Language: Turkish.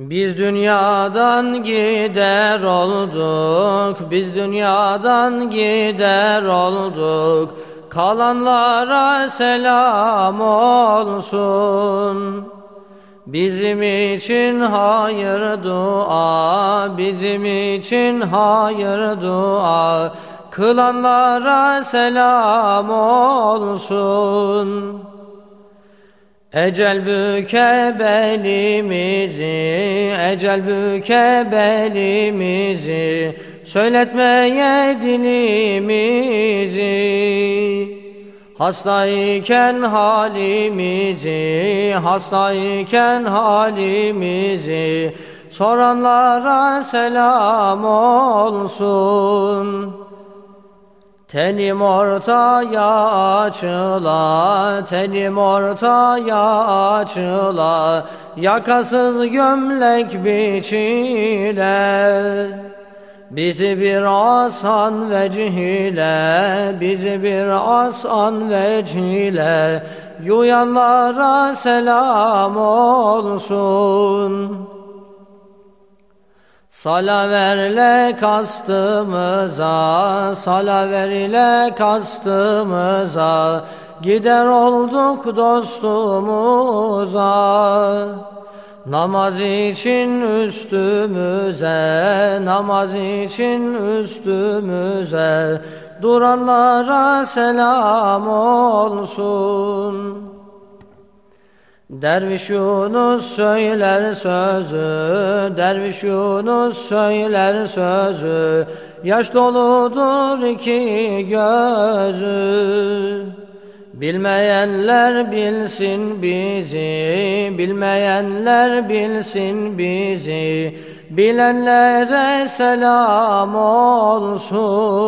Biz dünyadan gider olduk, biz dünyadan gider olduk. Kalanlara selam olsun. Bizim için hayır dua, bizim için hayır dua. Kılanlara selam olsun. Ecel büke belimizi, ecel büke belimizi, söyletmeye dilimizi. Hastayken halimizi, hastayken halimizi, soranlara selam olsun. Tenim ortaya açıla, tenim ortaya açıla, yakasız gömlek biçile. Bizi bir asan vecihile, bizi bir asan vecihile, yuyanlara selam olsun. Salaverle kastımıza, salaverle kastımıza, gider olduk dostumuza. Namaz için üstümüze, namaz için üstümüze, duranlara selam olsun. Derviş Yunus söyler sözü, Derviş Yunus söyler sözü, Yaş doludur iki gözü. Bilmeyenler bilsin bizi, bilmeyenler bilsin bizi, bilenlere selam olsun.